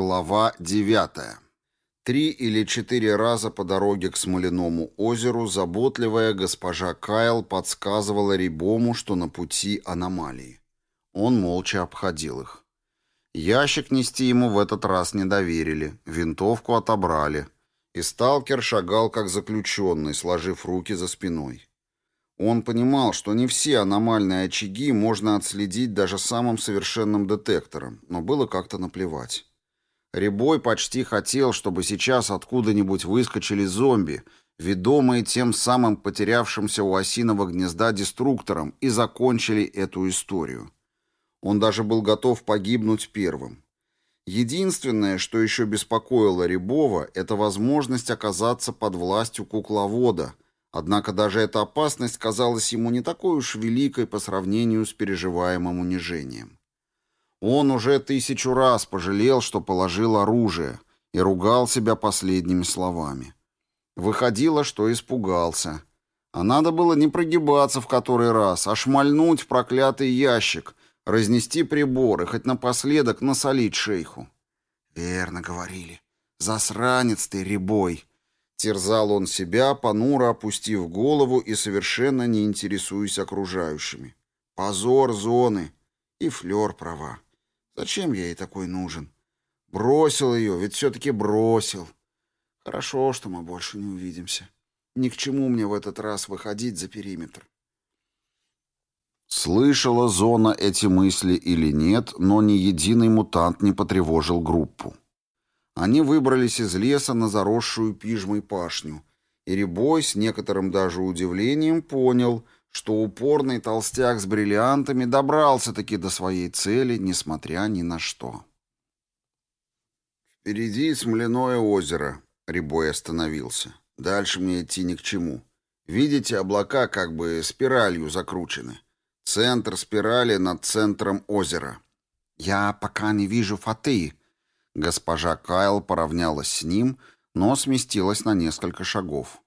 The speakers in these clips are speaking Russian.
Глава девятая. Три или четыре раза по дороге к Смоляному озеру заботливая госпожа Кайл подсказывала Рябому, что на пути аномалии. Он молча обходил их. Ящик нести ему в этот раз не доверили, винтовку отобрали, и сталкер шагал как заключенный, сложив руки за спиной. Он понимал, что не все аномальные очаги можно отследить даже самым совершенным детектором, но было как-то наплевать. Рябой почти хотел, чтобы сейчас откуда-нибудь выскочили зомби, ведомые тем самым потерявшимся у осиного гнезда деструктором, и закончили эту историю. Он даже был готов погибнуть первым. Единственное, что еще беспокоило Рябова, это возможность оказаться под властью кукловода – Однако даже эта опасность казалась ему не такой уж великой по сравнению с переживаемым унижением. Он уже тысячу раз пожалел, что положил оружие, и ругал себя последними словами. Выходило, что испугался. А надо было не прогибаться в который раз, а шмальнуть в проклятый ящик, разнести приборы, хоть напоследок насолить шейху. «Верно говорили. Засранец ты, ребой!» Терзал он себя, понуро опустив голову и совершенно не интересуясь окружающими. Позор зоны. И Флёр права. Зачем я ей такой нужен? Бросил ее, ведь все-таки бросил. Хорошо, что мы больше не увидимся. Ни к чему мне в этот раз выходить за периметр. Слышала зона эти мысли или нет, но ни единый мутант не потревожил группу. Они выбрались из леса на заросшую пижмой пашню, и Рябой с некоторым даже удивлением понял, что упорный толстяк с бриллиантами добрался-таки до своей цели, несмотря ни на что. «Впереди Смоляное озеро», — Рябой остановился. «Дальше мне идти ни к чему. Видите, облака как бы спиралью закручены. Центр спирали над центром озера». «Я пока не вижу фаты», Госпожа Кайл поравнялась с ним, но сместилась на несколько шагов.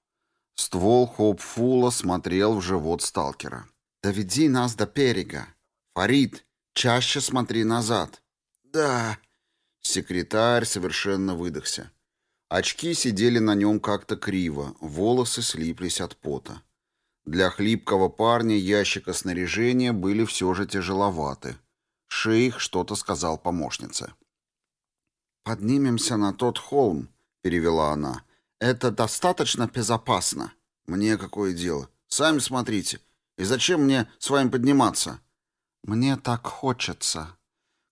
Ствол Хопфула смотрел в живот сталкера. «Доведи нас до берега. Фарид, чаще смотри назад». «Да». Секретарь совершенно выдохся. Очки сидели на нем как-то криво, волосы слиплись от пота. Для хлипкого парня ящика снаряжения были все же тяжеловаты. Шейх что-то сказал помощнице. «Поднимемся на тот холм», — перевела она. «Это достаточно безопасно?» «Мне какое дело? Сами смотрите. И зачем мне с вами подниматься?» «Мне так хочется».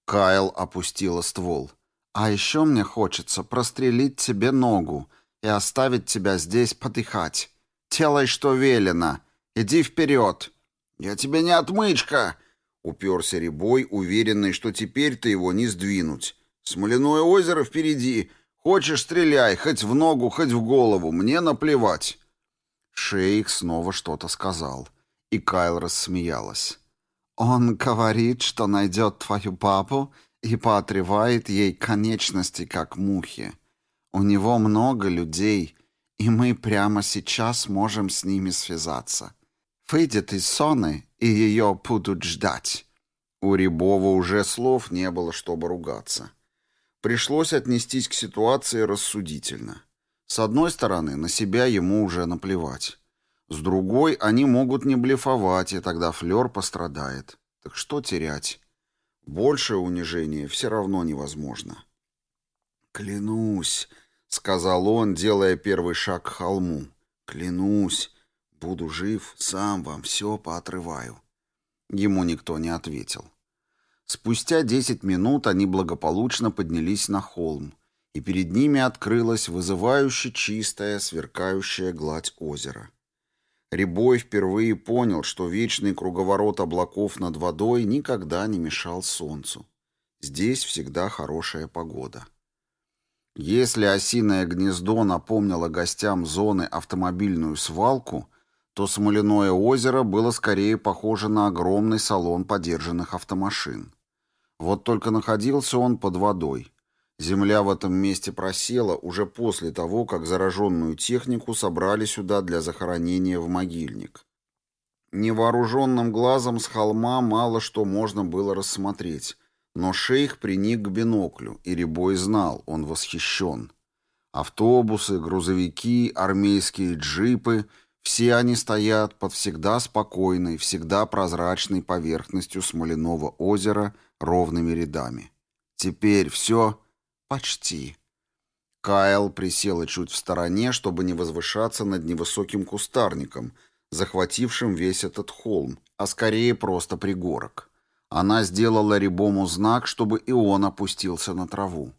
Кайл опустила ствол. «А еще мне хочется прострелить тебе ногу и оставить тебя здесь подыхать. Делай, что велено. Иди вперед». «Я тебе не отмычка!» — уперся Рябой, уверенный, что теперь-то его не сдвинуть. Смоляное озеро впереди. Хочешь, стреляй, хоть в ногу, хоть в голову. Мне наплевать». Шейх снова что-то сказал, и Кайл рассмеялась. «Он говорит, что найдет твою папу и поотревает ей конечности, как мухи. У него много людей, и мы прямо сейчас можем с ними связаться. Выйдет из соны, и ее будут ждать». У Рябова уже слов не было, чтобы ругаться. Пришлось отнестись к ситуации рассудительно. С одной стороны, на себя ему уже наплевать. С другой, они могут не блефовать, и тогда Флёр пострадает. Так что терять? Большее унижение все равно невозможно. «Клянусь», — сказал он, делая первый шаг к холму. «Клянусь, буду жив, сам вам все поотрываю». Ему никто не ответил. Спустя десять минут они благополучно поднялись на холм, и перед ними открылась вызывающе чистая, сверкающая гладь озера. Рябой впервые понял, что вечный круговорот облаков над водой никогда не мешал солнцу. Здесь всегда хорошая погода. Если осиное гнездо напомнило гостям зоны автомобильную свалку, то Смоляное озеро было скорее похоже на огромный салон подержанных автомашин. Вот только находился он под водой. Земля в этом месте просела уже после того, как зараженную технику собрали сюда для захоронения в могильник. Невооруженным глазом с холма мало что можно было рассмотреть, Но шейх приник к биноклю, и Рябой знал, он восхищен. Автобусы, грузовики, армейские джипы — все они стоят под всегда спокойной, всегда прозрачной поверхностью смоляного озера ровными рядами. Теперь все почти. Кайл присела чуть в стороне, чтобы не возвышаться над невысоким кустарником, захватившим весь этот холм, а скорее просто пригорок. Она сделала Рибому знак, чтобы и он опустился на траву.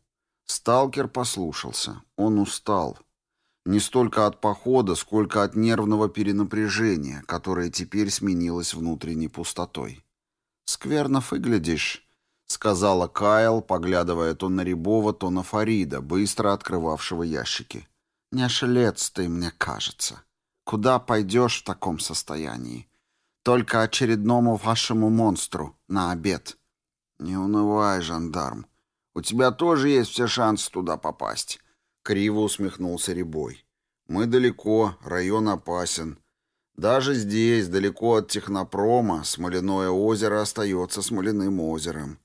Сталкер послушался. Он устал. Не столько от похода, сколько от нервного перенапряжения, которое теперь сменилось внутренней пустотой. «Скверно выглядишь», — сказала Кайл, поглядывая то на Рябова, то на Фарида, быстро открывавшего ящики. «Не ошелец ты, мне кажется. Куда пойдешь в таком состоянии? Только очередному вашему монстру на обед». «Не унывай, жандарм. У тебя тоже есть все шансы туда попасть». Криво усмехнулся Рябой. «Мы далеко, район опасен. Даже здесь, далеко от технопрома, Смоляное озеро остается Смоляным озером.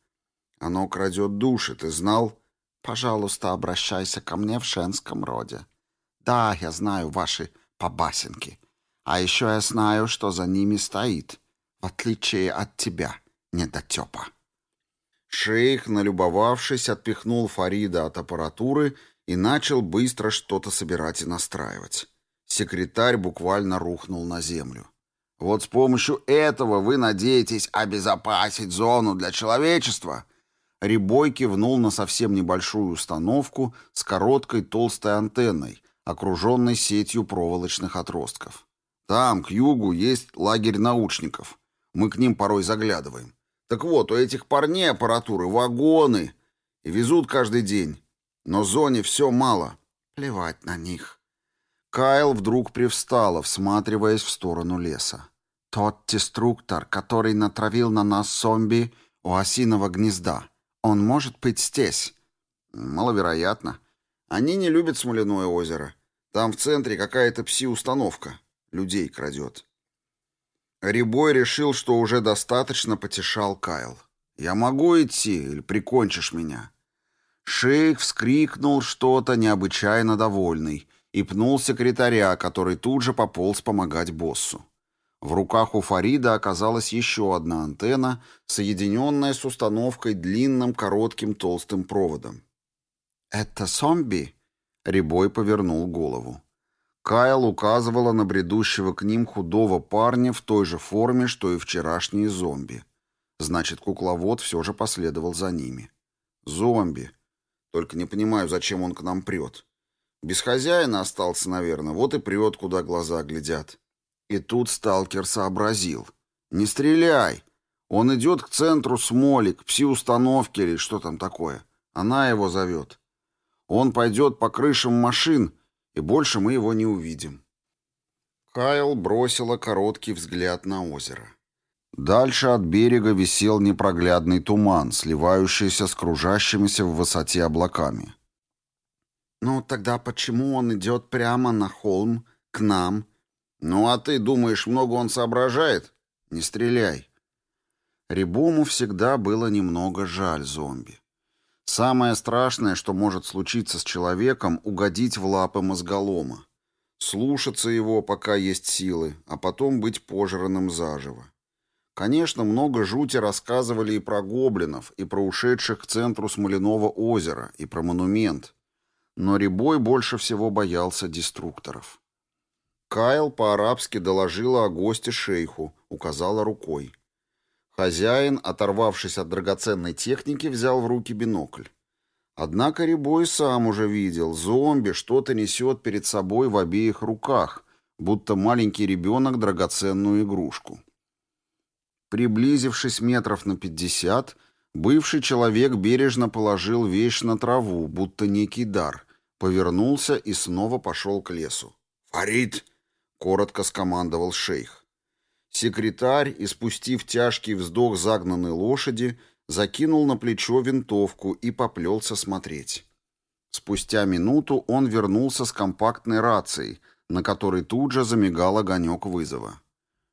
Оно крадет души, ты знал? Пожалуйста, обращайся ко мне в женском роде. Да, я знаю ваши побасенки. А еще я знаю, что за ними стоит, в отличие от тебя, недотепа». Шейх, налюбовавшись, отпихнул Фарида от аппаратуры и начал быстро что-то собирать и настраивать. Секретарь буквально рухнул на землю. «Вот с помощью этого вы надеетесь обезопасить зону для человечества?» Рябой кивнул на совсем небольшую установку с короткой толстой антенной, окруженной сетью проволочных отростков. «Там, к югу, есть лагерь научников. Мы к ним порой заглядываем. Так вот, у этих парней аппаратуры вагоны и везут каждый день. Но зоне все мало. Плевать на них. Кайл вдруг привстала, всматриваясь в сторону леса. Тот деструктор, который натравил на нас зомби у осиного гнезда. Он может быть здесь? Маловероятно. Они не любят Смоляное озеро. Там в центре какая-то пси-установка. Людей крадет. Рябой решил, что уже достаточно потешал Кайл. «Я могу идти или прикончишь меня?» Шейх вскрикнул что-то необычайно довольный и пнул секретаря, который тут же пополз помогать боссу. В руках у Фарида оказалась еще одна антенна, соединенная с установкой длинным, коротким, толстым проводом. «Это зомби?» — Рябой повернул голову. Кайл указывала на бредущего к ним худого парня в той же форме, что и вчерашние зомби. Значит, кукловод все же последовал за ними. «Зомби», только не понимаю, зачем он к нам прет. Без хозяина остался, наверное, вот и прет, куда глаза глядят. И тут сталкер сообразил. «Не стреляй! Он идет к центру смоли, к пси-установке или что там такое. Она его зовет. Он пойдет по крышам машин, и больше мы его не увидим». Кайл бросила короткий взгляд на озеро. Дальше от берега висел непроглядный туман, сливающийся с кружащимися в высоте облаками. «Ну, тогда почему он идет прямо на холм, к нам?» «Ну, а ты думаешь, много он соображает? Не стреляй!» Рябому всегда было немного жаль зомби. Самое страшное, что может случиться с человеком, угодить в лапы мозголома. Слушаться его, пока есть силы, а потом быть пожранным заживо. Конечно, много жути рассказывали и про гоблинов, и про ушедших к центру Смоляного озера, и про монумент. Но Рябой больше всего боялся деструкторов. Кайл по-арабски доложила о госте шейху, указала рукой. Хозяин, оторвавшись от драгоценной техники, взял в руки бинокль. Однако Рябой сам уже видел, зомби что-то несет перед собой в обеих руках, будто маленький ребенок драгоценную игрушку. Приблизившись метров на пятьдесят, бывший человек бережно положил вещь на траву, будто некий дар, повернулся и снова пошел к лесу. «Фарид!» — коротко скомандовал шейх. Секретарь, испустив тяжкий вздох загнанной лошади, закинул на плечо винтовку и поплелся смотреть. Спустя минуту он вернулся с компактной рацией, на которой тут же замигал огонек вызова.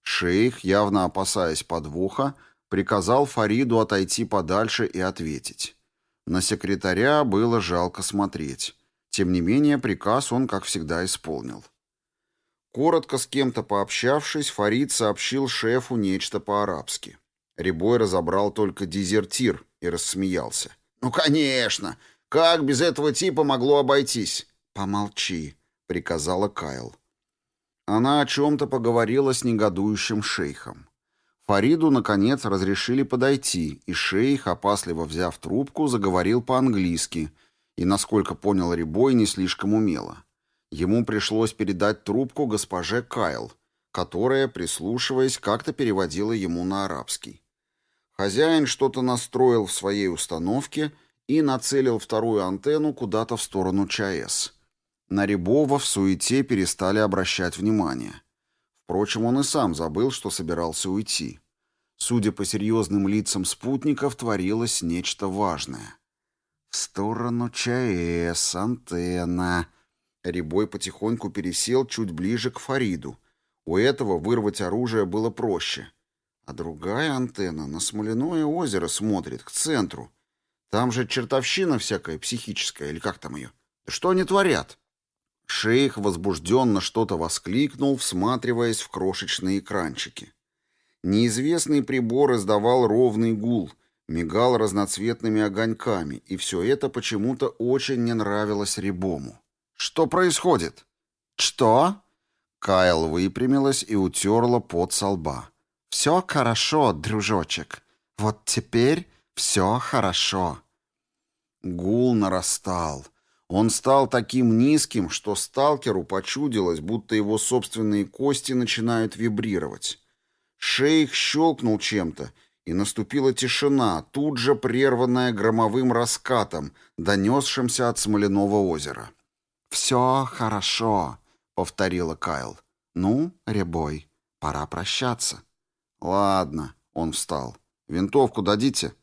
Шейх, явно опасаясь подвоха, приказал Фариду отойти подальше и ответить. На секретаря было жалко смотреть. Тем не менее, приказ он, как всегда, исполнил. Коротко с кем-то пообщавшись, Фарид сообщил шефу нечто по-арабски. Рябой разобрал только дезертир и рассмеялся. «Ну, конечно! Как без этого типа могло обойтись?» «Помолчи», — приказала Кайл. Она о чем-то поговорила с негодующим шейхом. Фариду, наконец, разрешили подойти, и шейх, опасливо взяв трубку, заговорил по-английски, и, насколько понял Рябой, не слишком умело. Ему пришлось передать трубку госпоже Кайл, которая, прислушиваясь, как-то переводила ему на арабский. Хозяин что-то настроил в своей установке и нацелил вторую антенну куда-то в сторону ЧАЭС. На Рябова в суете перестали обращать внимание. Впрочем, он и сам забыл, что собирался уйти. Судя по серьезным лицам спутников, творилось нечто важное. «В сторону ЧАЭС, антенна...» Рябой потихоньку пересел чуть ближе к Фариду. У этого вырвать оружие было проще. А другая антенна на Смоляное озеро смотрит, к центру. Там же чертовщина всякая психическая, или как там ее? Что они творят? Шейх возбужденно что-то воскликнул, всматриваясь в крошечные экранчики. Неизвестный прибор издавал ровный гул, мигал разноцветными огоньками, и все это почему-то очень не нравилось Рябому. «Что происходит?» «Что?» Кайл выпрямилась и утерла пот со лба. «Все хорошо, дружочек. Вот теперь все хорошо». Гул нарастал. Он стал таким низким, что сталкеру почудилось, будто его собственные кости начинают вибрировать. Шейх щелкнул чем-то, и наступила тишина, тут же прерванная громовым раскатом, донесшимся от Смоляного озера. «Все хорошо», — повторила Кайл. «Ну, Рябой, пора прощаться». «Ладно», — он встал. «Винтовку дадите?»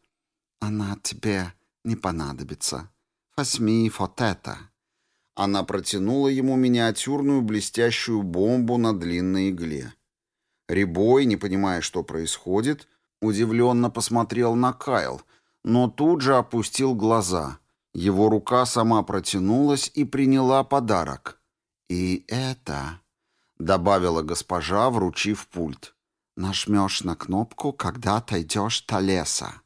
«Она тебе не понадобится», «Возьми вот это». Она протянула ему миниатюрную блестящую бомбу на длинной игле. Рябой, не понимая, что происходит, удивленно посмотрел на Кайл, но тут же опустил глаза. Его рука сама протянулась и приняла подарок. «И это...» — добавила госпожа, вручив пульт. «Нажмешь на кнопку, когда отойдешь до леса».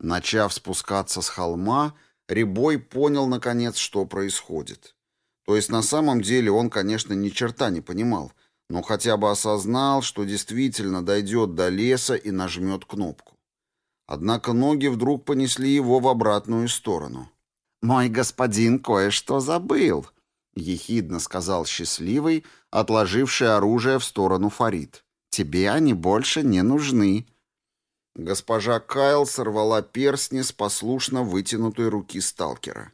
Начав спускаться с холма, Рябой понял, наконец, что происходит. То есть на самом деле он, конечно, ни черта не понимал, но хотя бы осознал, что действительно дойдет до леса и нажмет кнопку. Однако ноги вдруг понесли его в обратную сторону. «Мой господин кое-что забыл», — ехидно сказал счастливый, отложивший оружие в сторону Фарид. «Тебе они больше не нужны». Госпожа Кайл сорвала перстни с послушно вытянутой руки сталкера.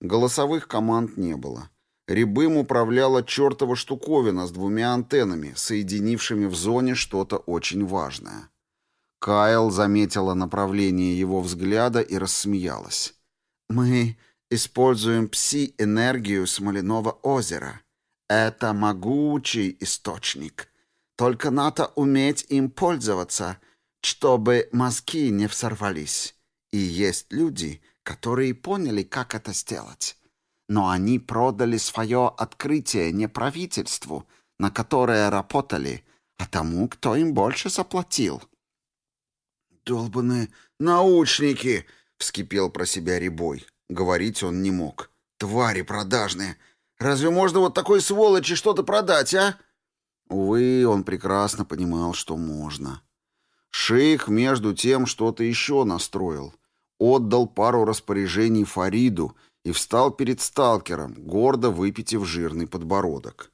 Голосовых команд не было. Рябым управляла чертова штуковина с двумя антеннами, соединившими в зоне что-то очень важное. Кайл заметила направление его взгляда и рассмеялась. «Мы используем пси-энергию Смоляного озера. Это могучий источник. Только надо уметь им пользоваться — чтобы мозги не взорвались. И есть люди, которые поняли, как это сделать. Но они продали свое открытие не правительству, на которое работали, а тому, кто им больше заплатил. «Долбаные научники!» — вскипел про себя Рябой. Говорить он не мог. «Твари продажные! Разве можно вот такой сволочи что-то продать, а?» Увы, он прекрасно понимал, что можно. Шейх между тем что-то еще настроил. Отдал пару распоряжений Фариду и встал перед сталкером, гордо выпитив жирный подбородок.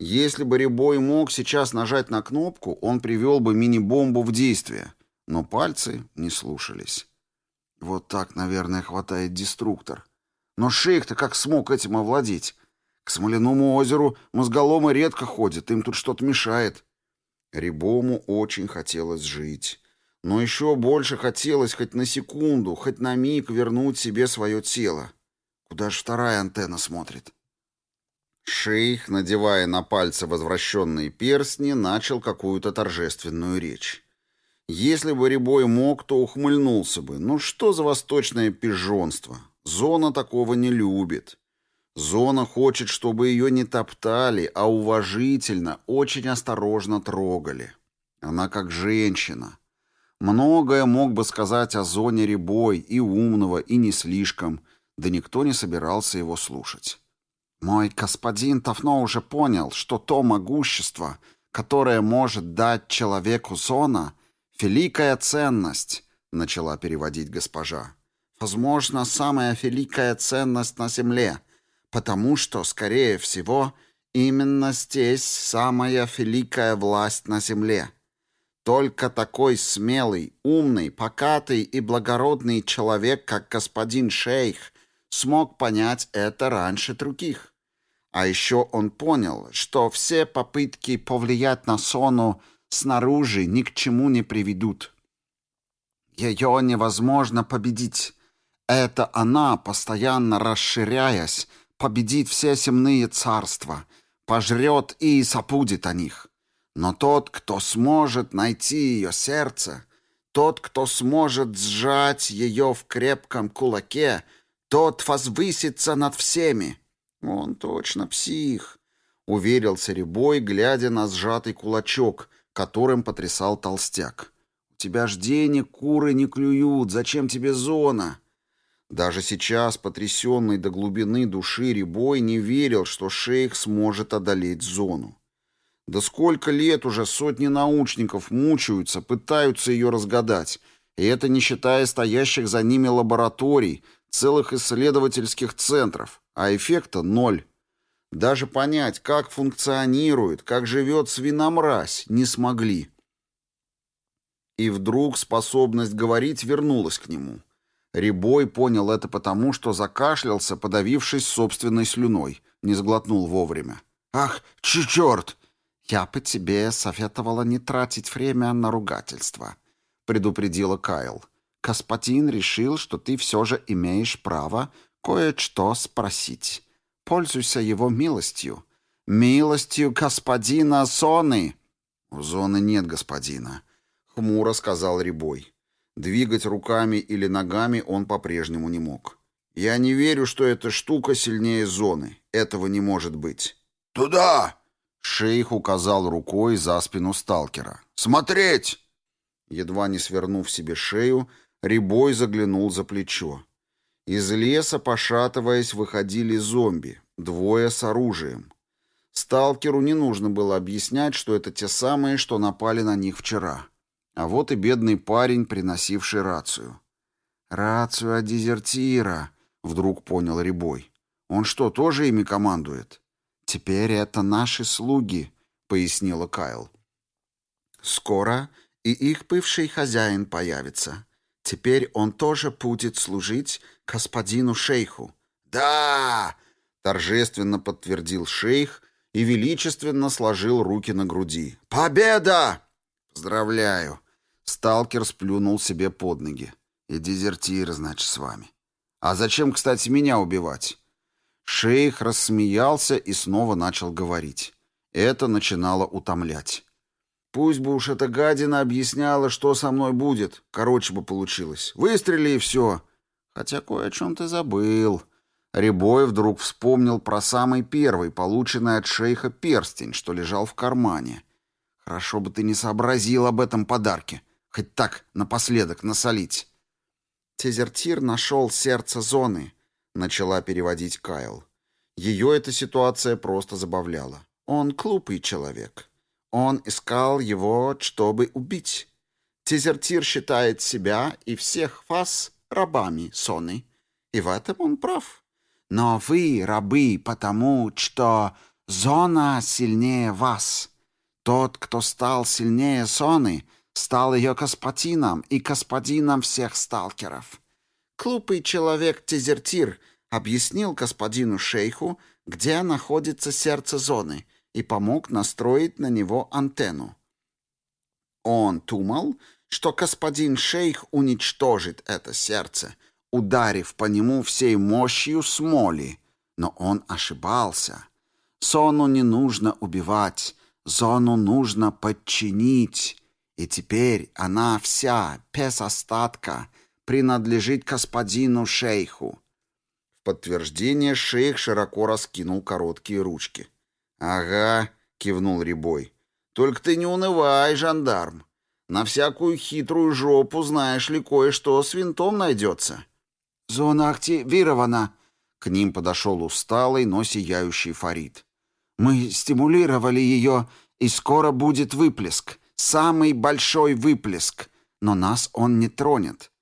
Если бы Рябой мог сейчас нажать на кнопку, он привел бы мини-бомбу в действие, но пальцы не слушались. Вот так, наверное, хватает деструктор. Но шейх-то как смог этим овладеть? К Смоляному озеру мозголомы редко ходят, им тут что-то мешает. Рябому очень хотелось жить. Но еще больше хотелось хоть на секунду, хоть на миг вернуть себе свое тело. Куда же вторая антенна смотрит? Шейх, надевая на пальцы возвращенные перстни, начал какую-то торжественную речь. Если бы Рябой мог, то ухмыльнулся бы. Ну что за восточное пижонство? Зона такого не любит. Зона хочет, чтобы ее не топтали, а уважительно, очень осторожно трогали. Она как женщина. Многое мог бы сказать о зоне Рябой, и умного, и не слишком, да никто не собирался его слушать. Мой господин давно уже понял, что то могущество, которое может дать человеку зона, великая ценность, начала переводить госпожа. Возможно, самая великая ценность на земле, потому что, скорее всего, именно здесь самая великая власть на земле. Только такой смелый, умный, покатый и благородный человек, как господин шейх, смог понять это раньше других. А еще он понял, что все попытки повлиять на Сону снаружи ни к чему не приведут. Ее невозможно победить. Это она, постоянно расширяясь, победит все земные царства, пожрет и запудит о них. Но тот, кто сможет найти ее сердце, тот, кто сможет сжать ее в крепком кулаке, тот возвысится над всеми. Он точно псих, уверился Рябой, глядя на сжатый кулачок, которым потрясал толстяк. У тебя ж денег куры не клюют, зачем тебе зона? Даже сейчас, потрясенный до глубины души, Рябой не верил, что шейх сможет одолеть зону. Да сколько лет уже сотни научников мучаются, пытаются ее разгадать, и это не считая стоящих за ними лабораторий, целых исследовательских центров, а эффекта ноль. Даже понять, как функционирует, как живет свиномразь, не смогли. И вдруг способность говорить вернулась к нему. Рябой понял это потому, что закашлялся, подавившись собственной слюной, не сглотнул вовремя. «Ах, черт!» «Я бы тебе советовала не тратить время на ругательство», — предупредила Кайл. «Господин решил, что ты все же имеешь право кое-что спросить. Пользуйся его милостью. Милостью господина Соны!» «У Зоны нет господина», — хмуро сказал Рябой. Двигать руками или ногами он по-прежнему не мог. «Я не верю, что эта штука сильнее Зоны. Этого не может быть». «Туда!» — шейх указал рукой за спину сталкера. «Смотреть!» Едва не свернув себе шею, Рябой заглянул за плечо. Из леса, пошатываясь, выходили зомби, двое с оружием. Сталкеру не нужно было объяснять, что это те самые, что напали на них вчера. А вот и бедный парень, приносивший рацию. «Рацию от дезертира», — вдруг понял Рябой. «Он что, тоже ими командует?» «Теперь это наши слуги», — пояснила Кайл. «Скоро и их бывший хозяин появится. Теперь он тоже будет служить господину шейху». «Да!» — торжественно подтвердил шейх и величественно сложил руки на груди. «Победа!» «Поздравляю!» Сталкер сплюнул себе под ноги. «И дезертир, значит, с вами. А зачем, кстати, меня убивать?» Шейх рассмеялся и снова начал говорить. Это начинало утомлять. Пусть бы уж эта гадина объясняла, что со мной будет. Короче бы получилось. Выстрели и все. Хотя кое о чем ты забыл. Рябой вдруг вспомнил про самый первый, полученный от шейха перстень, что лежал в кармане. Хорошо бы ты не сообразил об этом подарке. Хоть так, напоследок, насолить. Тезертир нашел сердце зоны, начала переводить Кайл. Ее эта ситуация просто забавляла. Он глупый человек. Он искал его, чтобы убить. Тезертир считает себя и всех вас рабами Соны. И в этом он прав. Но вы рабы потому, что зона сильнее вас. Тот, кто стал сильнее Соны, стал ее господином и господином всех сталкеров. Глупый человек-тезертир объяснил господину шейху, где находится сердце зоны, и помог настроить на него антенну. Он думал, что господин шейх уничтожит это сердце, ударив по нему всей мощью смоли, но он ошибался. Сону не нужно убивать, зону нужно подчинить, И теперь она вся, без остатка, принадлежит господину шейху. В подтверждение шейх широко раскинул короткие ручки. «Ага», — кивнул Рябой. «Только ты не унывай, жандарм. На всякую хитрую жопу, знаешь ли, кое-что с винтом найдется». «Зона активирована», — к ним подошел усталый, но сияющий Фарид. «Мы стимулировали ее, и скоро будет выплеск. Самый большой выплеск. Но нас он не тронет.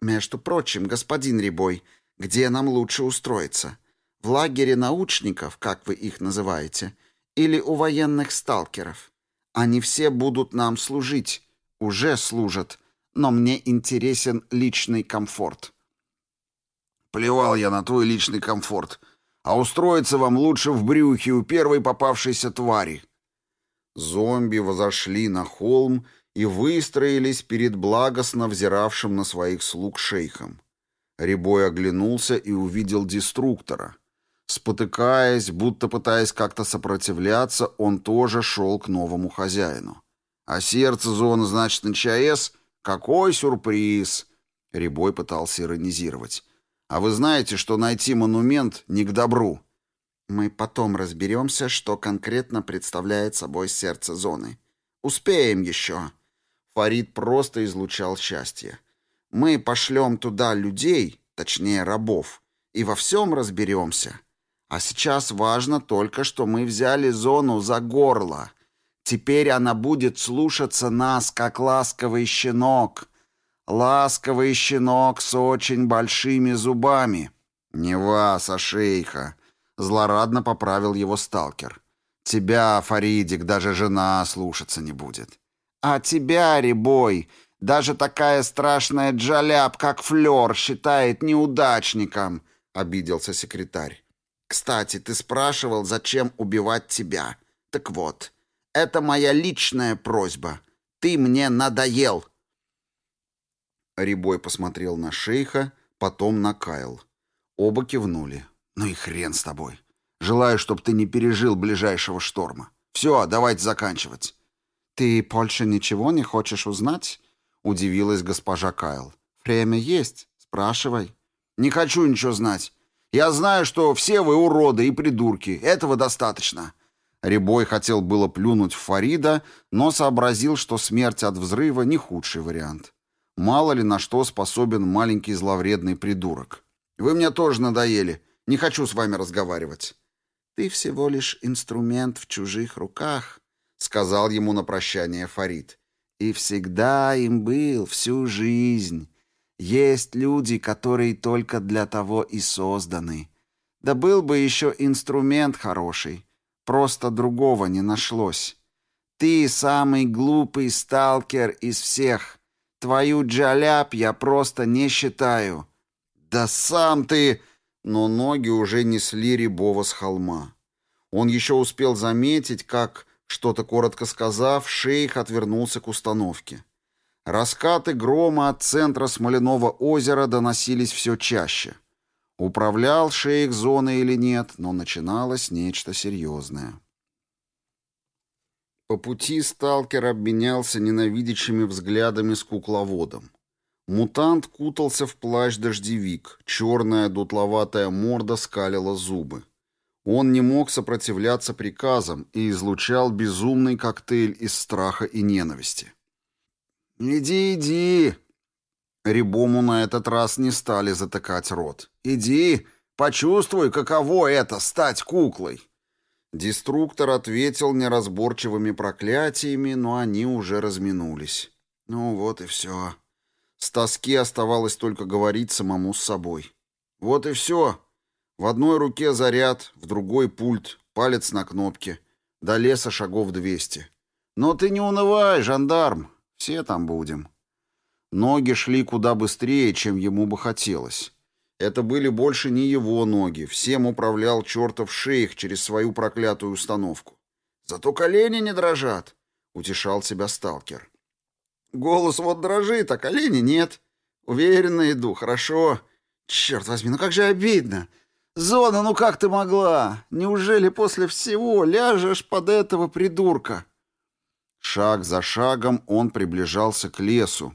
Между прочим, господин Рябой, где нам лучше устроиться? В лагере научников, как вы их называете, или у военных сталкеров? Они все будут нам служить, уже служат, но мне интересен личный комфорт. Плевал я на твой личный комфорт, а устроиться вам лучше в брюхе у первой попавшейся твари. Зомби возошли на холм и выстроились перед благостно взиравшим на своих слуг шейхом. Рябой оглянулся и увидел деструктора. Спотыкаясь, будто пытаясь как-то сопротивляться, он тоже шел к новому хозяину. «А сердце зоны, значит, на ЧАЭС? Какой сюрприз!» Рябой пытался иронизировать. «А вы знаете, что найти монумент не к добру?» «Мы потом разберемся, что конкретно представляет собой сердце зоны. Успеем еще!» Фарид просто излучал счастье. Мы пошлем туда людей, точнее рабов, и во всем разберемся. А сейчас важно только, что мы взяли зону за горло. Теперь она будет слушаться нас, как ласковый щенок. Ласковый щенок с очень большими зубами. Не вас, а шейха. Злорадно поправил его сталкер. Тебя, Фаридик, даже жена слушаться не будет. А тебя, Рябой, даже такая страшная джаляп, как Флёр, считает неудачником, — обиделся секретарь. Кстати, ты спрашивал, зачем убивать тебя. Так вот, это моя личная просьба. Ты мне надоел. Рябой посмотрел на шейха, потом на Кайл. Оба кивнули. «Ну и хрен с тобой. Желаю, чтобы ты не пережил ближайшего шторма. Все, давайте заканчивать». «Ты больше ничего не хочешь узнать?» — удивилась госпожа Кайл. «Время есть. Спрашивай». «Не хочу ничего знать. Я знаю, что все вы уроды и придурки. Этого достаточно». Рябой хотел было плюнуть в Фарида, но сообразил, что смерть от взрыва не худший вариант. Мало ли на что способен маленький зловредный придурок. «Вы мне тоже надоели. Не хочу с вами разговаривать». «Ты всего лишь инструмент в чужих руках», — сказал ему на прощание Фарид. И всегда им был всю жизнь. Есть люди, которые только для того и созданы. Да был бы еще инструмент хороший, просто другого не нашлось. Ты самый глупый сталкер из всех. Твою джаляп я просто не считаю. Да сам ты... Но ноги уже несли Рябова с холма. Он еще успел заметить, как что-то коротко сказав, шейх отвернулся к установке. Раскаты грома от центра Смоляного озера доносились все чаще. Управлял шейх зоной или нет, но начиналось нечто серьезное. По пути сталкер обменялся ненавидящими взглядами с кукловодом. Мутант кутался в плащ-дождевик, черная дутловатая морда скалила зубы. Он не мог сопротивляться приказам и излучал безумный коктейль из страха и ненависти. «Иди, иди!» Рябому на этот раз не стали затыкать рот. «Иди, почувствуй, каково это — стать куклой!» Деструктор ответил неразборчивыми проклятиями, но они уже разминулись. Ну вот и все. С тоски оставалось только говорить самому с собой. Вот и все. В одной руке заряд, в другой пульт, палец на кнопке. До леса шагов двести. Но ты не унывай, жандарм, все там будем. Ноги шли куда быстрее, чем ему бы хотелось. Это были больше не его ноги, всем управлял чертов шейх через свою проклятую установку. «Зато колени не дрожат», — утешал себя сталкер. «Голос вот дрожит, а колени нет. Уверенно иду, хорошо. Черт возьми, ну как же обидно!» «Зона, ну как ты могла? Неужели после всего ляжешь под этого придурка?» Шаг за шагом он приближался к лесу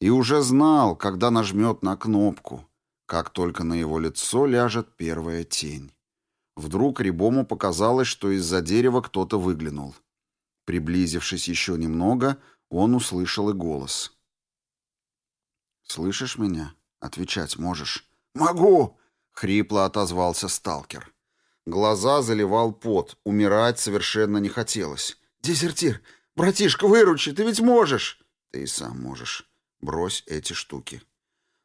и уже знал, когда нажмет на кнопку, как только на его лицо ляжет первая тень. Вдруг Рябому показалось, что из-за дерева кто-то выглянул. Приблизившись еще немного, он услышал и голос. «Слышишь меня? Отвечать можешь?» «Могу!» — хрипло отозвался сталкер. Глаза заливал пот, умирать совершенно не хотелось. «Дезертир! Братишка, выручи, ты ведь можешь!» «Ты и сам можешь. Брось эти штуки».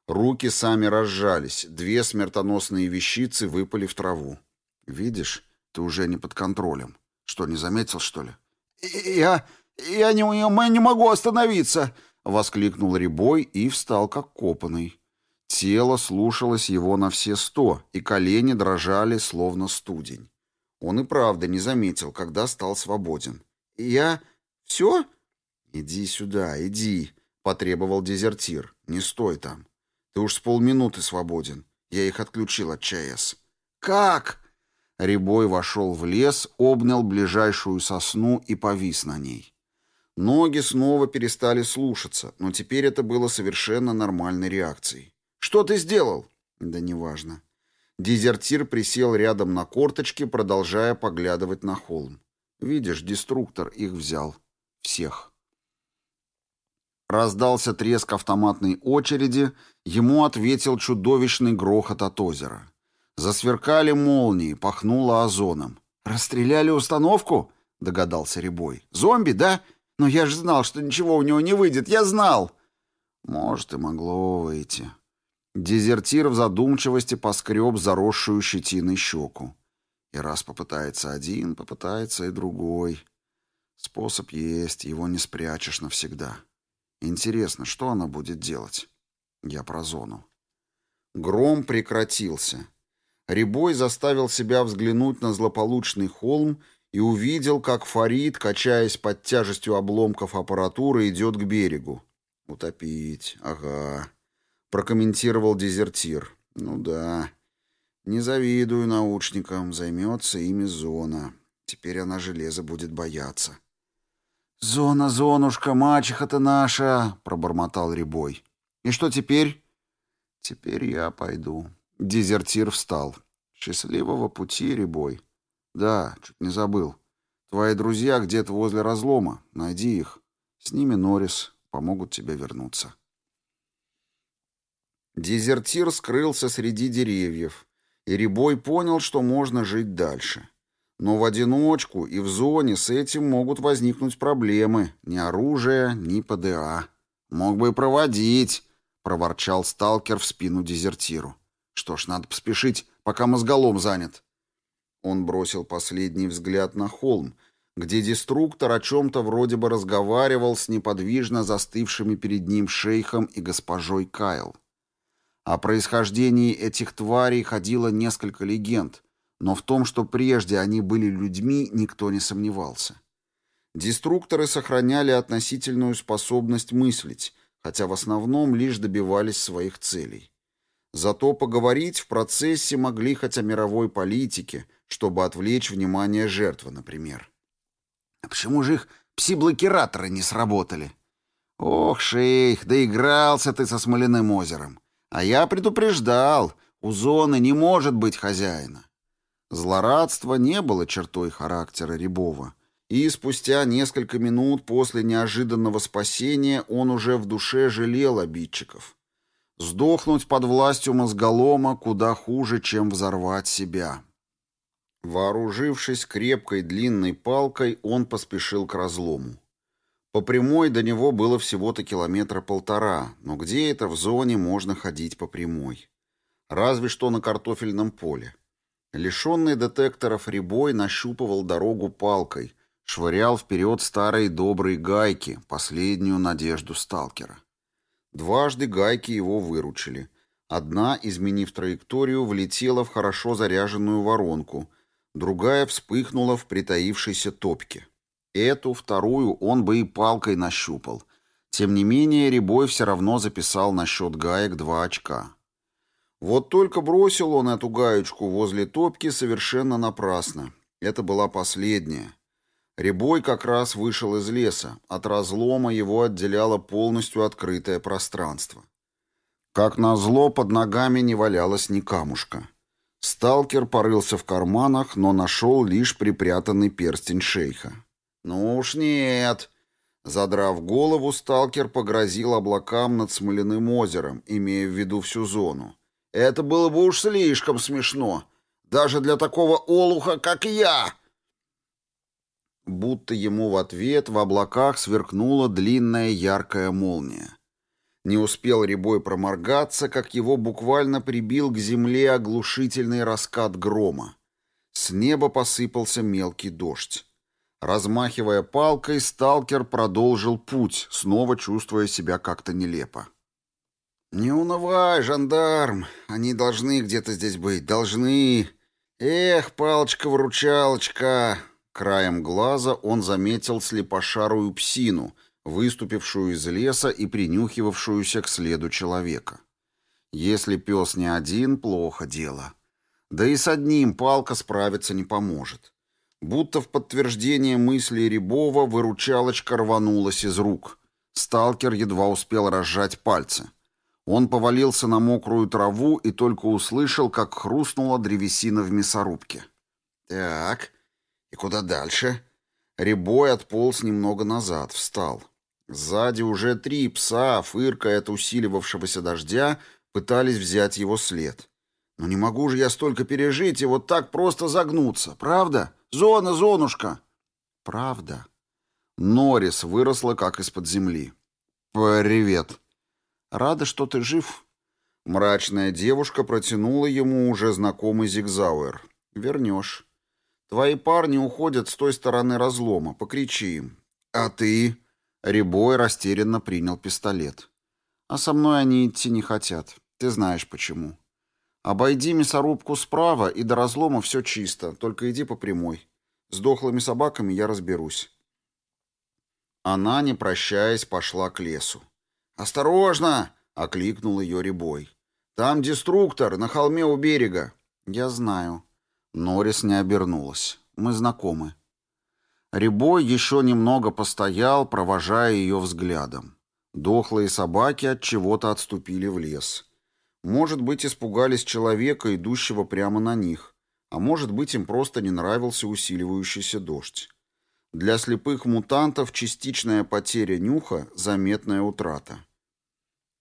Руки сами разжались, две смертоносные вещицы выпали в траву. «Видишь, ты уже не под контролем. Что, не заметил, что ли?» «Я... я не, я не могу остановиться!» — воскликнул Рябой и встал как копанный. Тело слушалось его на все сто, и колени дрожали, словно студень. Он и правда не заметил, когда стал свободен. «Я... все?» «Иди сюда, иди», — потребовал дезертир. «Не стой там. Ты уж с полминуты свободен. Я их отключил от ЧС». «Как?» Рябой вошел в лес, обнял ближайшую сосну и повис на ней. Ноги снова перестали слушаться, но теперь это было совершенно нормальной реакцией. Что ты сделал?» «Да неважно». Дезертир присел рядом на корточки, продолжая поглядывать на холм. «Видишь, деструктор их взял. Всех». Раздался треск автоматной очереди, ему ответил чудовищный грохот от озера. Засверкали молнии, пахнуло озоном. «Расстреляли установку?» — догадался Рябой. «Зомби, да? Но я же знал, что ничего у него не выйдет. Я знал!» «Может, и могло выйти», Дезертир в задумчивости поскреб заросшую щетиной щеку. И раз попытается один, попытается и другой. Способ есть, его не спрячешь навсегда. Интересно, что она будет делать? Я про зону. Гром прекратился. Рябой заставил себя взглянуть на злополучный холм и увидел, как Фарид, качаясь под тяжестью обломков аппаратуры, идет к берегу. Утопить, ага прокомментировал дезертир. Ну да. Не завидую научникам, займется ими зона. Теперь она железо будет бояться. «Зона, зонушка, мачеха-то наша!» — пробормотал Рябой. «И что теперь?» «Теперь я пойду». Дезертир встал. «Счастливого пути, Рябой». «Да, чуть не забыл. Твои друзья где-то возле разлома. Найди их. С ними Норрис. Помогут тебе вернуться». Дезертир скрылся среди деревьев, и Рябой понял, что можно жить дальше. Но в одиночку и в зоне с этим могут возникнуть проблемы. Ни оружия, ни ПДА. «Мог бы и проводить», — проворчал сталкер в спину дезертиру. «Что ж, надо поспешить, пока мозголом занят». Он бросил последний взгляд на холм, где деструктор о чем-то вроде бы разговаривал с неподвижно застывшими перед ним шейхом и госпожой Кайл. О происхождении этих тварей ходило несколько легенд, но в том, что прежде они были людьми, никто не сомневался. Деструкторы сохраняли относительную способность мыслить, хотя в основном лишь добивались своих целей. Зато поговорить в процессе могли хоть о мировой политике, чтобы отвлечь внимание жертвы, например. «А почему же их пси-блокираторы не сработали?» «Ох, шейх, доигрался ты со Смоляным озером. А я предупреждал, у зоны не может быть хозяина. Злорадство не было чертой характера Рябова, и спустя несколько минут после неожиданного спасения он уже в душе жалел обидчиков. Сдохнуть под властью мозголома куда хуже, чем взорвать себя. Вооружившись крепкой длинной палкой, он поспешил к разлому. По прямой до него было всего-то километра полтора, но где это в зоне можно ходить по прямой? Разве что на картофельном поле. Лишенный детекторов ребой нащупывал дорогу палкой, швырял вперед старые добрые гайки, последнюю надежду сталкера. Дважды гайки его выручили. Одна, изменив траекторию, влетела в хорошо заряженную воронку, другая вспыхнула в притаившейся топке. Эту, вторую, он бы и палкой нащупал. Тем не менее, Рябой все равно записал на счет гаек два очка. Вот только бросил он эту гаечку возле топки совершенно напрасно. Это была последняя. Рябой как раз вышел из леса. От разлома его отделяло полностью открытое пространство. Как назло, под ногами не валялось ни камушка. Сталкер порылся в карманах, но нашел лишь припрятанный перстень шейха. «Ну уж нет!» Задрав голову, сталкер погрозил облакам над Смоляным озером, имея в виду всю зону. «Это было бы уж слишком смешно, даже для такого олуха, как я!» Будто ему в ответ в облаках сверкнула длинная яркая молния. Не успел Рябой проморгаться, как его буквально прибил к земле оглушительный раскат грома. С неба посыпался мелкий дождь. Размахивая палкой, сталкер продолжил путь, снова чувствуя себя как-то нелепо. «Не унывай, жандарм, они должны где-то здесь быть, должны. Эх, палочка-выручалочка!» Краем глаза он заметил слепошарую псину — выступившую из леса и принюхивавшуюся к следу человека. Если пес не один, плохо дело. Да и с одним палка справиться не поможет. Будто в подтверждение мысли Рябова выручалочка рванулась из рук. Сталкер едва успел разжать пальцы. Он повалился на мокрую траву и только услышал, как хрустнула древесина в мясорубке. «Так, и куда дальше?» Рябой отполз немного назад, встал. Сзади уже три пса, фыркая от усиливавшегося дождя, пытались взять его след. Но не могу же я столько пережить и вот так просто загнуться, правда? Зона, зонушка. Правда. Норрис выросла как из-под земли. Привет. Рада, что ты жив. Мрачная девушка протянула ему уже знакомый зигзауэр. Вернешь. Твои парни уходят с той стороны разлома, покричи им. А ты? Рябой растерянно принял пистолет. «А со мной они идти не хотят. Ты знаешь почему. Обойди мясорубку справа, и до разлома все чисто, только иди по прямой. С дохлыми собаками я разберусь». Она, не прощаясь, пошла к лесу. «Осторожно!» — окликнул ее Рябой. «Там деструктор, на холме у берега». «Я знаю». Норрис не обернулась. «Мы знакомы». Рябой еще немного постоял, провожая ее взглядом. Дохлые собаки от чего-то отступили в лес. Может быть, испугались человека, идущего прямо на них, а может быть, им просто не нравился усиливающийся дождь. Для слепых мутантов частичная потеря нюха – заметная утрата.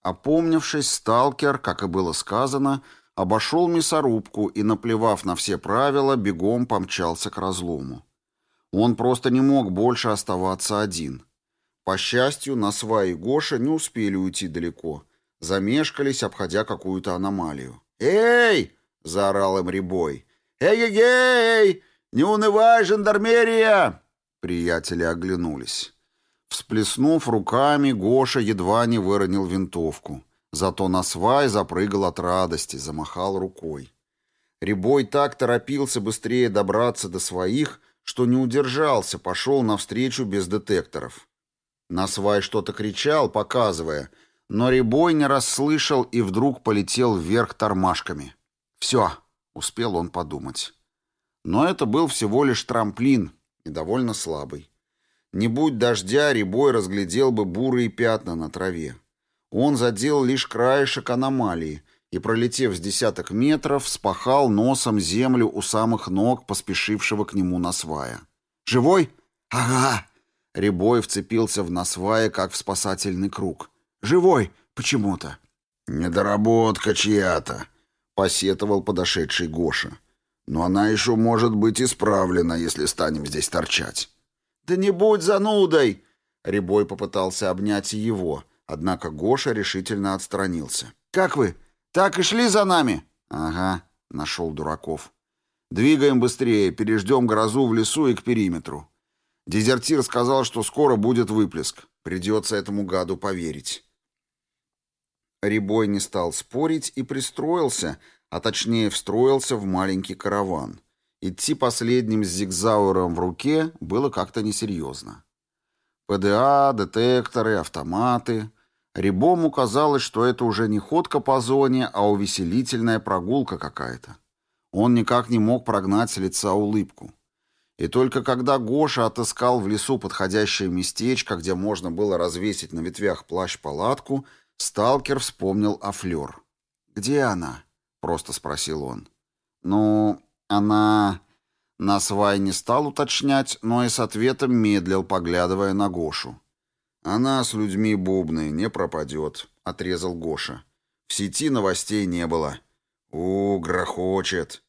Опомнившись, сталкер, как и было сказано, обошел мясорубку и, наплевав на все правила, бегом помчался к разлому. Он просто не мог больше оставаться один. По счастью, Насва и Гоша не успели уйти далеко. Замешкались, обходя какую-то аномалию. «Эй!» — заорал им Рябой. «Эй-эй-эй! Не унывай, жандармерия!» Приятели оглянулись. Всплеснув руками, Гоша едва не выронил винтовку. Зато на свай запрыгал от радости, замахал рукой. Рябой так торопился быстрее добраться до своих, что не удержался, пошел навстречу без детекторов. Насвай что-то кричал, показывая, но Рябой не расслышал и вдруг полетел вверх тормашками. «Все», — успел он подумать. Но это был всего лишь трамплин, и довольно слабый. Не будь дождя, Рябой разглядел бы бурые пятна на траве. Он задел лишь краешек аномалии, и, пролетев с десяток метров, спахал носом землю у самых ног поспешившего к нему насвая. «Живой?» «Ага!» Рябой вцепился в насвая, как в спасательный круг. «Живой! Почему-то!» «Недоработка чья-то!» — посетовал подошедший Гоша. «Но она еще может быть исправлена, если станем здесь торчать». «Да не будь занудой!» Рябой попытался обнять его, однако Гоша решительно отстранился. «Как вы? «Так и шли за нами?» «Ага», — нашел дураков. «Двигаем быстрее, переждем грозу в лесу и к периметру. Дезертир сказал, что скоро будет выплеск. Придется этому гаду поверить». Рябой не стал спорить и пристроился, а точнее встроился в маленький караван. Идти последним с зигзауэром в руке было как-то несерьезно. ПДА, детекторы, автоматы — Рябому казалось, что это уже не ходка по зоне, а увеселительная прогулка какая-то. Он никак не мог прогнать с лица улыбку. И только когда Гоша отыскал в лесу подходящее местечко, где можно было развесить на ветвях плащ-палатку, сталкер вспомнил о Флёр. «Где она?» — просто спросил он. «Ну, она...» Насвай не стал уточнять, но и с ответом медлил, поглядывая на Гошу. «Она с людьми бубны, не пропадет», — отрезал Гоша. «В сети новостей не было». «У, грохочет».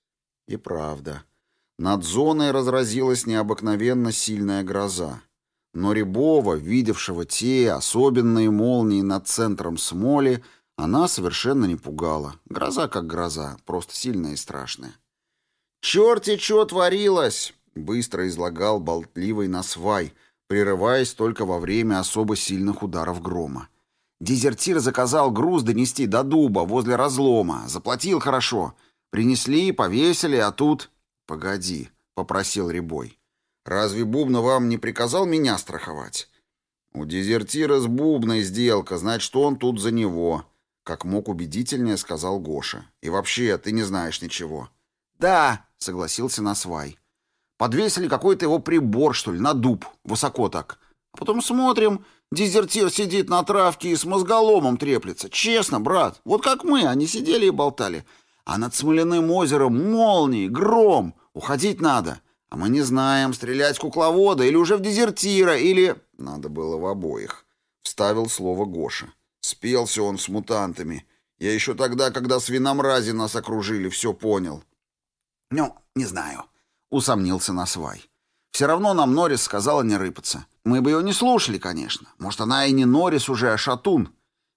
И правда. Над зоной разразилась необыкновенно сильная гроза. Но Рябова, видевшего те особенные молнии над центром смоли, она совершенно не пугала. Гроза как гроза, просто сильная и страшная. «Черти, что творилось!» — быстро излагал болтливый насвай, прерываясь только во время особо сильных ударов грома. Дезертир заказал груз донести до дуба возле разлома. Заплатил хорошо. Принесли, повесили, а тут... «Погоди», — попросил Рябой. «Разве Бубна вам не приказал меня страховать?» «У дезертира с Бубной сделка, значит, он тут за него», — как мог убедительнее сказал Гоша. «И вообще, ты не знаешь ничего». «Да», — согласился Насвай. «Подвесили какой-то его прибор, что ли, на дуб, высоко так. А потом смотрим, дезертир сидит на травке и с мозголомом треплется. Честно, брат, вот как мы, они сидели и болтали. А над Смоляным озером молнии, гром, уходить надо. А мы не знаем, стрелять кукловода или уже в дезертира, или...» «Надо было в обоих», — вставил слово Гоша. «Спелся он с мутантами. Я еще тогда, когда свиномрази нас окружили, все понял». «Ну, не знаю», — усомнился Насвай. «Все равно нам Норрис сказала не рыпаться. Мы бы ее не слушали, конечно. Может, она и не Норрис уже, а Шатун.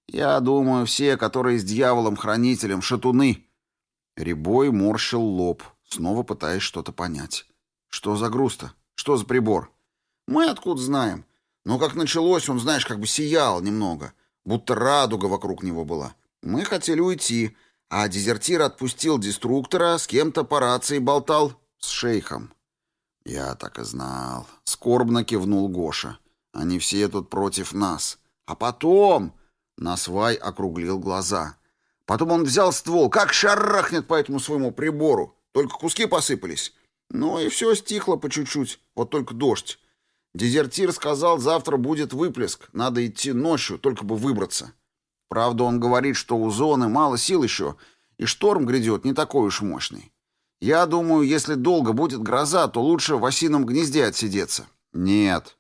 Я думаю, все, которые с дьяволом-хранителем, шатуны». Рябой морщил лоб, снова пытаясь что-то понять. «Что за груз-то? Что за прибор?» «Мы откуда знаем? Но как началось, он, знаешь, как бы сиял немного, будто радуга вокруг него была. Мы хотели уйти, а дезертир отпустил деструктора, с кем-то по рации болтал, с шейхом. «Я так и знал», — скорбно кивнул Гоша. «Они все тут против нас. А потом...» — Насвай округлил глаза. «Потом он взял ствол, как шарахнет по этому своему прибору. Только куски посыпались. Ну и все стихло по чуть-чуть, вот только дождь. Дезертир сказал, завтра будет выплеск, надо идти ночью, только бы выбраться. Правда, он говорит, что у зоны мало сил еще, и шторм грядет не такой уж мощный. Я думаю, если долго будет гроза, то лучше в осином гнезде отсидеться. Нет.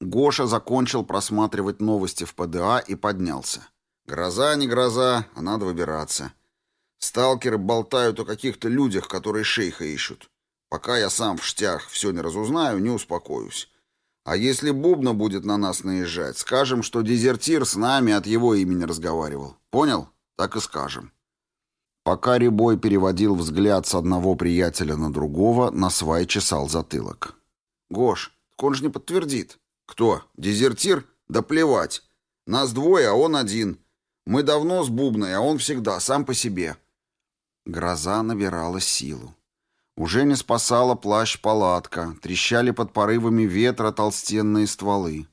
Гоша закончил просматривать новости в ПДА и поднялся. Гроза не гроза, а надо выбираться. Сталкеры болтают о каких-то людях, которые шейха ищут. Пока я сам в штях все не разузнаю, не успокоюсь. А если Бубна будет на нас наезжать, скажем, что дезертир с нами от его имени разговаривал. Понял? Так и скажем. Пока Рябой переводил взгляд с одного приятеля на другого, на свай чесал затылок. «Гош, так он же не подтвердит». «Кто? Дезертир? Да плевать. Нас двое, а он один. Мы давно с Бубной, а он всегда, сам по себе». Гроза набирала силу. Уже не спасала плащ-палатка, трещали под порывами ветра толстенные стволы.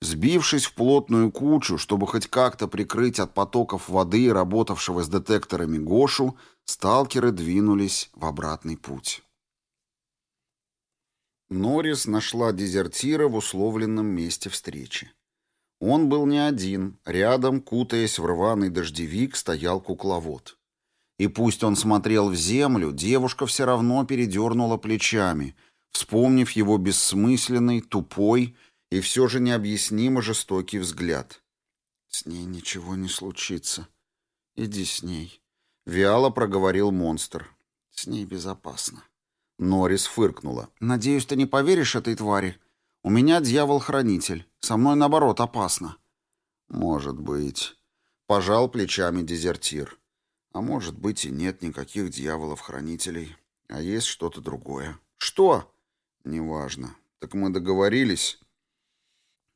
Сбившись в плотную кучу, чтобы хоть как-то прикрыть от потоков воды, работавшего с детекторами Гошу, сталкеры двинулись в обратный путь. Норрис нашла дезертира в условленном месте встречи. Он был не один, рядом, кутаясь в рваный дождевик, стоял кукловод. И пусть он смотрел в землю, девушка все равно передернула плечами, вспомнив его бессмысленный, тупой и все же необъяснимо жестокий взгляд. «С ней ничего не случится. Иди с ней», — вяло проговорил монстр. «С ней безопасно». Норрис фыркнула. «Надеюсь, ты не поверишь этой твари. У меня дьявол-хранитель. Со мной, наоборот, опасно». «Может быть», — пожал плечами дезертир. А может быть и нет никаких дьяволов-хранителей, а есть что-то другое. Что? Неважно. Так мы договорились.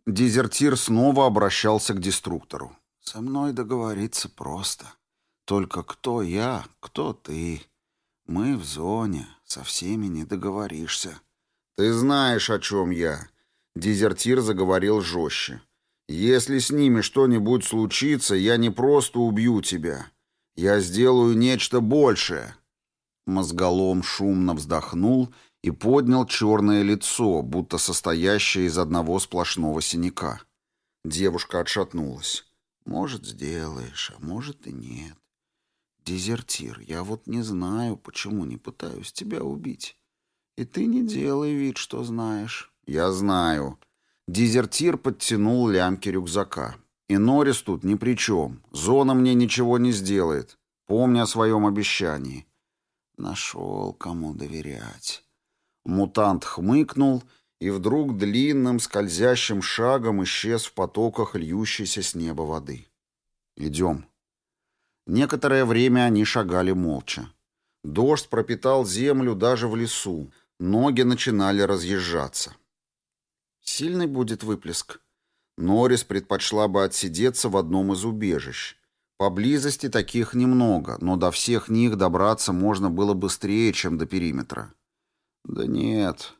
Дезертир снова обращался к деструктору. Со мной договориться просто. Только кто я, кто ты. Мы в зоне, со всеми не договоришься. Ты знаешь, о чем я. Дезертир заговорил жестче. Если с ними что-нибудь случится, я не просто убью тебя. Я сделаю нечто большее. Мозголом шумно вздохнул и поднял черное лицо, будто состоящее из одного сплошного синяка. Девушка отшатнулась. «Может, сделаешь, а может и нет. Дезертир, я вот не знаю, почему не пытаюсь тебя убить. И ты не делай вид, что знаешь». «Я знаю». Дезертир подтянул лямки рюкзака. «И Норрис тут ни при чем. Зона мне ничего не сделает. Помни о своем обещании». Нашел, кому доверять. Мутант хмыкнул и вдруг длинным скользящим шагом исчез в потоках льющейся с неба воды. «Идем». Некоторое время они шагали молча. Дождь пропитал землю даже в лесу, ноги начинали разъезжаться. Сильный будет выплеск. Норрис предпочла бы отсидеться в одном из убежищ. Поблизости таких немного, но до всех них добраться можно было быстрее, чем до периметра. Да нет.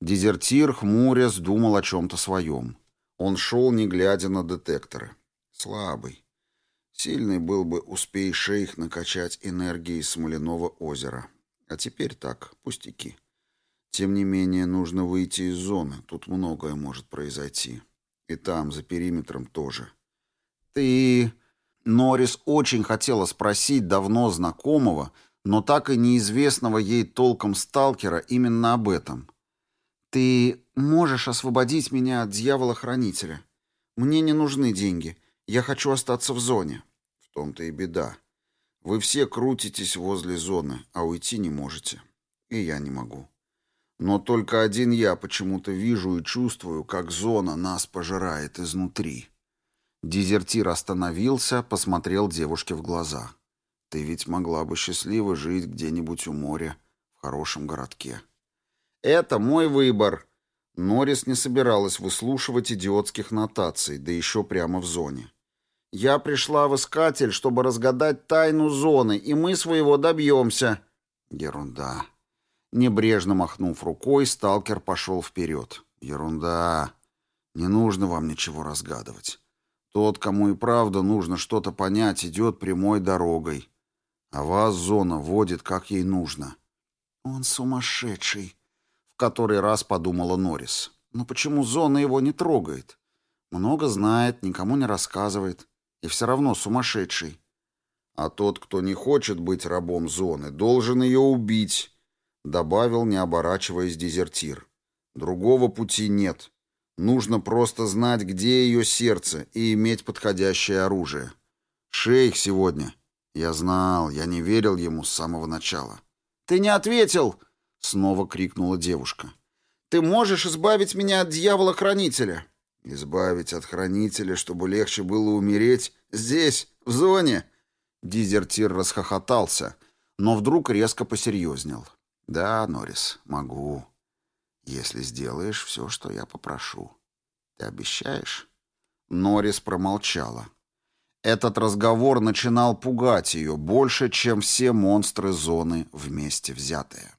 Дезертир, хмурясь, думал о чем-то своем. Он шел, не глядя на детекторы. Слабый. Сильный был бы, успей шейх накачать энергией Смоляного озера. А теперь так, пустяки. Тем не менее, нужно выйти из зоны. Тут многое может произойти. И там, за периметром, тоже. Ты... Норрис очень хотела спросить давно знакомого, но так и неизвестного ей толком сталкера именно об этом. «Ты можешь освободить меня от дьявола-хранителя? Мне не нужны деньги. Я хочу остаться в зоне». «В том-то и беда. Вы все крутитесь возле зоны, а уйти не можете. И я не могу. Но только один я почему-то вижу и чувствую, как зона нас пожирает изнутри». Дезертир остановился, посмотрел девушке в глаза. «Ты ведь могла бы счастливо жить где-нибудь у моря, в хорошем городке». «Это мой выбор». Норрис не собиралась выслушивать идиотских нотаций, да еще прямо в зоне. «Я пришла в Искатель, чтобы разгадать тайну зоны, и мы своего добьемся». «Ерунда». Небрежно махнув рукой, сталкер пошел вперед. «Ерунда. Не нужно вам ничего разгадывать. Тот, кому и правда нужно что-то понять, идет прямой дорогой. А вас зона водит, как ей нужно. Он сумасшедший, в который раз подумала Норрис. Но почему зона его не трогает? Много знает, никому не рассказывает. И все равно сумасшедший. А тот, кто не хочет быть рабом зоны, должен ее убить, добавил, не оборачиваясь, дезертир. Другого пути нет. Нужно просто знать, где ее сердце, и иметь подходящее оружие. Шейх сегодня. Я знал, я не верил ему с самого начала. «Ты не ответил!» — снова крикнула девушка. «Ты можешь избавить меня от дьявола-хранителя?» «Избавить от хранителя, чтобы легче было умереть? Здесь, в зоне?» Дизертир расхохотался, но вдруг резко посерьезнел. «Да, Норрис, могу если сделаешь все, что я попрошу. Ты обещаешь?» Норрис промолчала. Этот разговор начинал пугать ее больше, чем все монстры зоны вместе взятые.